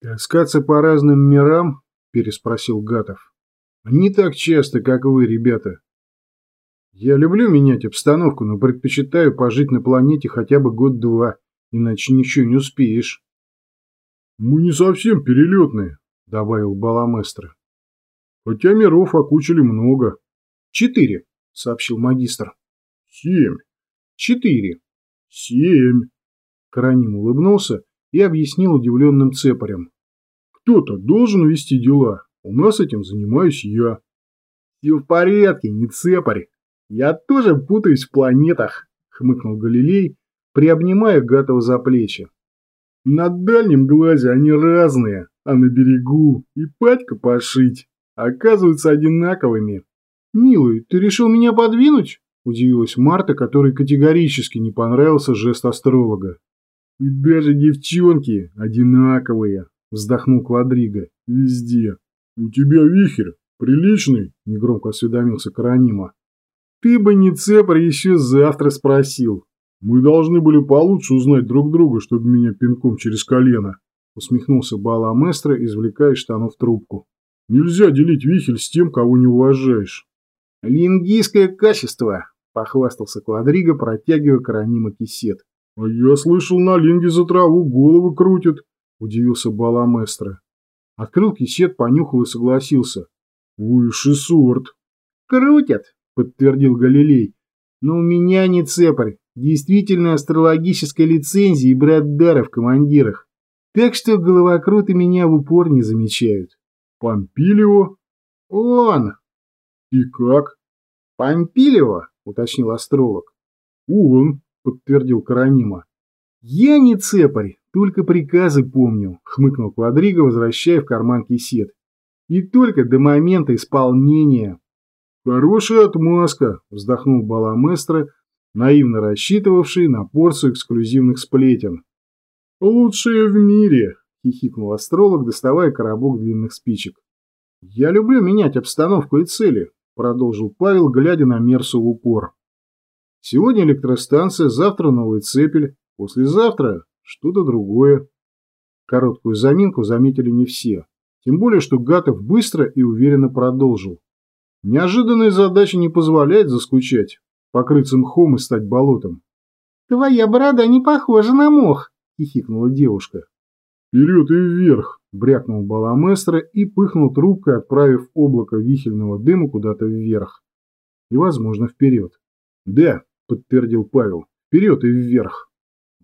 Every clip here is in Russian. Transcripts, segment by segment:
«Таскаться по разным мирам?» – переспросил Гатов. «Не так часто, как вы, ребята. Я люблю менять обстановку, но предпочитаю пожить на планете хотя бы год-два, иначе ничего не успеешь». «Мы не совсем перелетные», – добавил Баламестро. «Хотя миров окучили много». «Четыре», – сообщил магистр. «Семь». «Четыре». «Семь». Караним улыбнулся и объяснил удивленным цепарем. «Кто-то должен вести дела. У нас этим занимаюсь я». «Все в порядке, не цепарь. Я тоже путаюсь в планетах», — хмыкнул Галилей, приобнимая Гатова за плечи. «На дальнем глазе они разные, а на берегу и патька пошить оказываются одинаковыми». «Милый, ты решил меня подвинуть?» – удивилась Марта, которой категорически не понравился жест астролога. «И даже девчонки одинаковые», – вздохнул Квадрига. «Везде». «У тебя вихрь приличный?» – негромко осведомился Каранима. «Ты бы не цепр еще завтра спросил. Мы должны были получше узнать друг друга, чтобы меня пинком через колено», – усмехнулся Баламестро, извлекая из штанов трубку. «Нельзя делить вихель с тем, кого не уважаешь». «Лингийское качество», – похвастался Квадрига, протягивая Каранима кисет. «А я слышал, на линге за траву головы крутят», – удивился Баламестро. Открыл кисет, понюхал и согласился. «Высший сорт». «Крутят», – подтвердил Галилей. «Но у меня не цепарь, действительно астрологическая лицензия и брат дара в командирах. Так что головокруты меня в упор не замечают». «Помпилио?» «Он!» «И как?» «Помпилио?» – уточнил астролог. «Он!» Подтвердил Каранима. «Я не цепарь, только приказы помню», — хмыкнул Квадриго, возвращая в карман кисет. «И только до момента исполнения». «Хорошая отмазка», — вздохнул Баламестро, наивно рассчитывавший на порцию эксклюзивных сплетен. «Лучшие в мире», — хихикнул астролог, доставая коробок длинных спичек. «Я люблю менять обстановку и цели», — продолжил Павел, глядя на Мерсу в упор. Сегодня электростанция, завтра новый цепель, послезавтра что-то другое. Короткую заминку заметили не все. Тем более, что Гатов быстро и уверенно продолжил. Неожиданная задача не позволяет заскучать, покрыться мхом и стать болотом. «Твоя борода не похожа на мох», — хихикнула девушка. «Вперед и вверх!» — брякнул Баламестро и пыхнул трубкой, отправив облако вихельного дыма куда-то вверх. И, возможно, вперед. «Да, – подтвердил Павел. «Вперед и вверх!»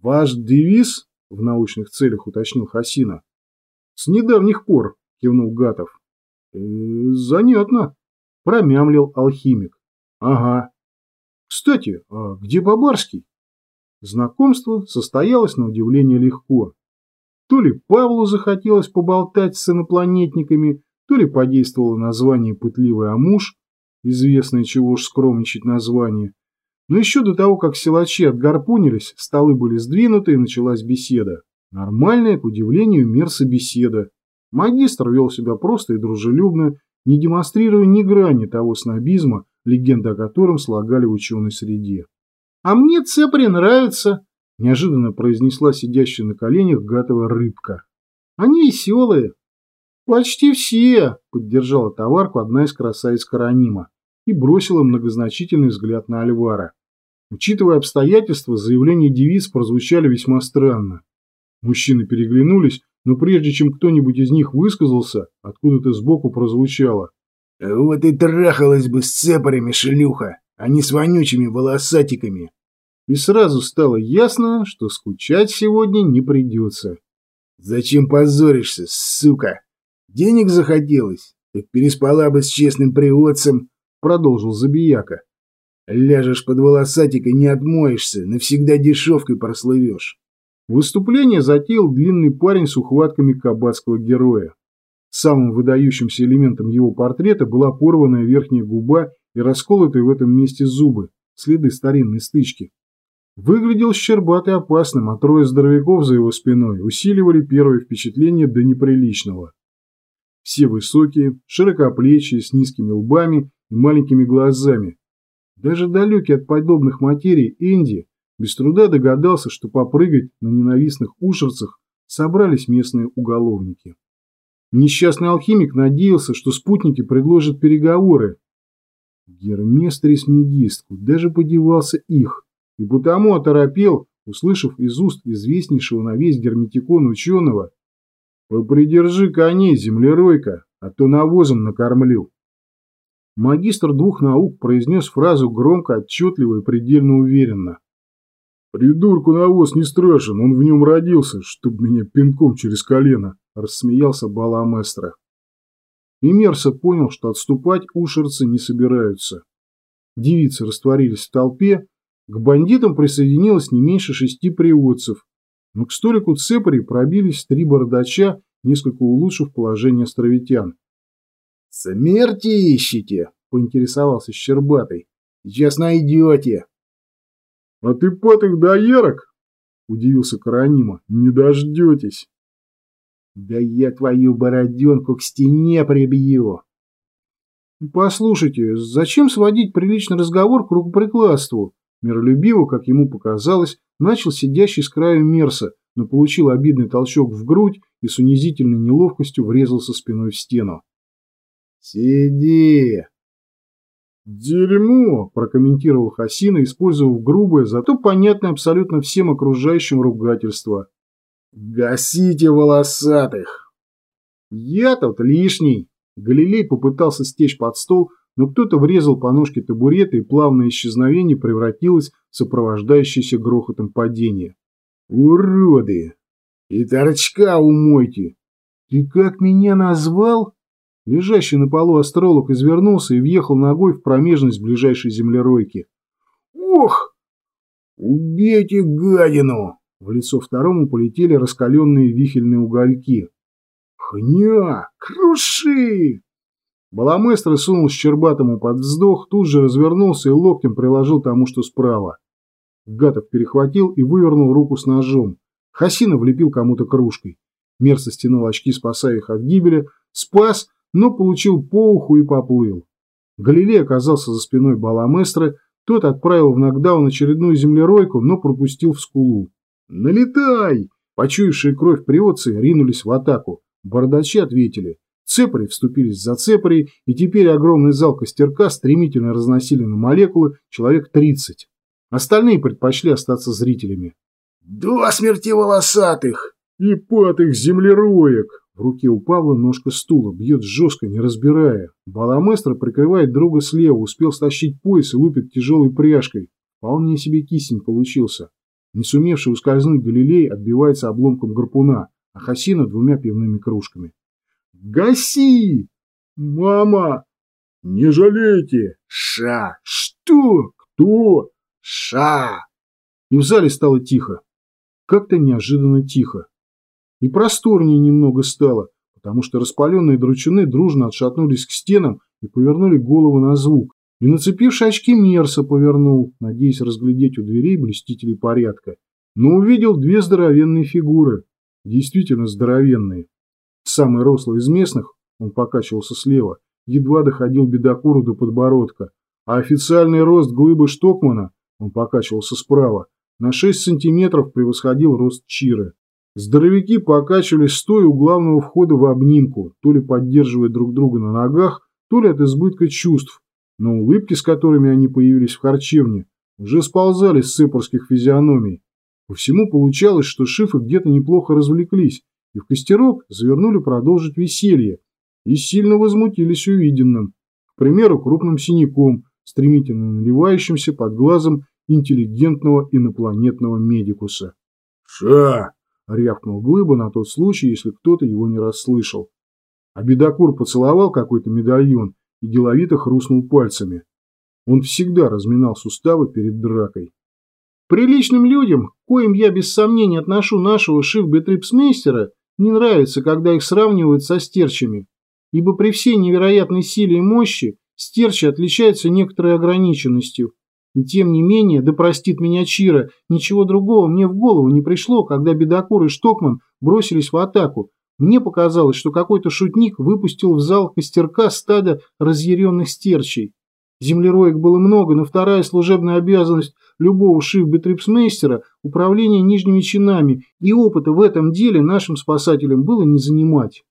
«Ваш девиз?» – в научных целях уточнил Хасина. «С недавних пор», – кивнул Гатов. «Э, «Занятно», – промямлил алхимик. «Ага. Кстати, а где Бабарский?» Знакомство состоялось на удивление легко. То ли Павлу захотелось поболтать с инопланетниками, то ли подействовало название «Пытливый Амуш», известное чего уж скромничать название, но еще до того, как силачи отгарпунились, столы были сдвинуты и началась беседа. Нормальная, к удивлению, Мерса беседа. Магистр вел себя просто и дружелюбно, не демонстрируя ни грани того снобизма, легенда о котором слагали в ученой среде. «А мне цепри нравится», – неожиданно произнесла сидящая на коленях гатова рыбка. «Они веселые». «Почти все», – поддержала товарку одна из красавиц Каранима и бросила многозначительный взгляд на Альвара. Учитывая обстоятельства, заявления девиц прозвучали весьма странно. Мужчины переглянулись, но прежде чем кто-нибудь из них высказался, откуда-то сбоку прозвучало. «Вот и трахалась бы с цепарями, шелюха, а не с вонючими волосатиками!» И сразу стало ясно, что скучать сегодня не придется. «Зачем позоришься, сука? Денег захотелось? Так переспала бы с честным приводцем», — продолжил Забияка. Ляжешь под волосатик и не отмоешься, навсегда дешевкой прослывешь. Выступление затеял длинный парень с ухватками кабацкого героя. Самым выдающимся элементом его портрета была порванная верхняя губа и расколотые в этом месте зубы, следы старинной стычки. Выглядел щербатый опасным, а трое здоровяков за его спиной усиливали первое впечатление до неприличного. Все высокие, широкоплечие, с низкими лбами и маленькими глазами, даже далекий от подобных материй Энди без труда догадался, что попрыгать на ненавистных ушерцах собрались местные уголовники. Несчастный алхимик надеялся, что спутники предложат переговоры. Гермес Трисмегист куда же подевался их, и потому оторопел, услышав из уст известнейшего на весь герметикон ученого «Попридержи коней, землеройка, а то навозом накормлю». Магистр двух наук произнес фразу громко, отчетливо и предельно уверенно. «Придурку навоз не страшен, он в нем родился, чтоб меня пинком через колено», – рассмеялся Баламестро. И Мерса понял, что отступать ушерцы не собираются. Девицы растворились в толпе, к бандитам присоединилось не меньше шести приотцев, но к столику цепарей пробились три бородача, несколько улучшив положение островитян. «Смерти ищете?» – поинтересовался Щербатый. «Сейчас найдете». «А ты патых доярок?» – удивился Каранима. «Не дождетесь». «Да я твою бороденку к стене прибью!» «Послушайте, зачем сводить приличный разговор к рукоприкладству?» Миролюбиво, как ему показалось, начал сидящий с краю Мерса, но получил обидный толчок в грудь и с унизительной неловкостью врезался спиной в стену. «Сиди!» «Дерьмо!» – прокомментировал Хасина, использовав грубое, зато понятное абсолютно всем окружающим ругательство. «Гасите волосатых!» «Я тут лишний!» Галилей попытался стечь под стол, но кто-то врезал по ножке табурета, и плавное исчезновение превратилось в сопровождающееся грохотом падение. «Уроды! И торчка умойте!» «Ты как меня назвал?» Лежащий на полу астролог извернулся и въехал ногой в промежность ближайшей землеройки. «Ох! Убейте гадину!» В лицо второму полетели раскаленные вихельные угольки. «Хня! Круши!» Баламестро сунул Щербатому под вздох, тут же развернулся и локтем приложил тому, что справа. Гатов перехватил и вывернул руку с ножом. Хасина влепил кому-то кружкой. Мерса стянул очки, спасая их от гибели, спас, но получил по уху и поплыл. Галилей оказался за спиной Баламестра, тот отправил в нокдаун очередную землеройку, но пропустил в скулу. «Налетай!» Почуявшие кровь приотцы ринулись в атаку. Бардачи ответили. Цепари вступились за цепари, и теперь огромный зал костерка стремительно разносили на молекулы человек 30. Остальные предпочли остаться зрителями. «До смерти волосатых!» «И патых землероек!» В руке у Павла ножка стула, бьет жестко, не разбирая. Баламестро прикрывает друга слева, успел стащить пояс и лупит тяжелой пряжкой. Вполне себе кисень получился. Не сумевший ускользнуть Галилей отбивается обломком гарпуна, а Хасина двумя пивными кружками. «Гаси! Мама! Не жалейте! Ша! Что? Кто? Ша!» И в зале стало тихо. Как-то неожиданно тихо. И просторнее немного стало, потому что распаленные дручуны дружно отшатнулись к стенам и повернули голову на звук. И нацепивший очки Мерса повернул, надеясь разглядеть у дверей блестителей порядка. Но увидел две здоровенные фигуры. Действительно здоровенные. Самый рослый из местных, он покачивался слева, едва доходил бедокуру до подбородка, а официальный рост глыбы Штокмана, он покачивался справа, на 6 сантиметров превосходил рост Чиры. Здоровяки покачивались стоя у главного входа в обнимку, то ли поддерживая друг друга на ногах, то ли от избытка чувств, но улыбки, с которыми они появились в харчевне, уже сползали с цепорских физиономий. По всему получалось, что шифы где-то неплохо развлеклись, и в костерок завернули продолжить веселье, и сильно возмутились увиденным. К примеру, крупным синяком, стремительно наливающимся под глазом интеллигентного инопланетного медикуса. «Ша!» — рявкнул Глыба на тот случай, если кто-то его не расслышал. А бедокур поцеловал какой-то медальон и деловито хрустнул пальцами. Он всегда разминал суставы перед дракой. Приличным людям, коим я без сомнения отношу нашего шиф-бетрипсмейстера, не нравится, когда их сравнивают со стерчами, ибо при всей невероятной силе и мощи стерчи отличаются некоторой ограниченностью. И тем не менее, да простит меня Чира, ничего другого мне в голову не пришло, когда Бедокур и Штокман бросились в атаку. Мне показалось, что какой-то шутник выпустил в зал костерка стадо разъяренных стерчей. Землероек было много, но вторая служебная обязанность любого шиф-бетрипсмейстера – управление нижними чинами, и опыта в этом деле нашим спасателям было не занимать.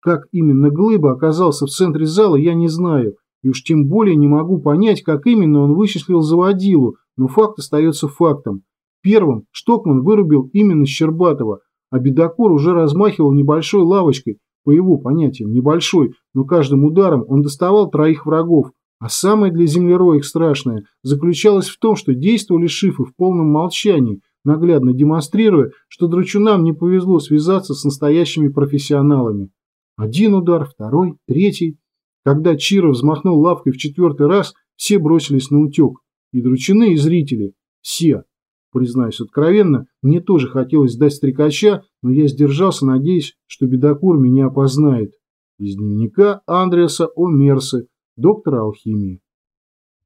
Как именно Глыба оказался в центре зала, я не знаю, и уж тем более не могу понять, как именно он вычислил заводилу, но факт остается фактом. Первым Штокман вырубил именно Щербатова, а Бедокур уже размахивал небольшой лавочкой, по его понятиям небольшой, но каждым ударом он доставал троих врагов. А самое для землероек страшное заключалось в том, что действовали шифы в полном молчании, наглядно демонстрируя, что драчунам не повезло связаться с настоящими профессионалами. Один удар, второй, третий. Когда Чиро взмахнул лавкой в четвертый раз, все бросились на утек. И дручины, и зрители. Все. Признаюсь откровенно, мне тоже хотелось дать стрекача, но я сдержался, надеясь, что бедокур меня опознает. Из дневника Андреаса О. Мерсы, доктора алхимии.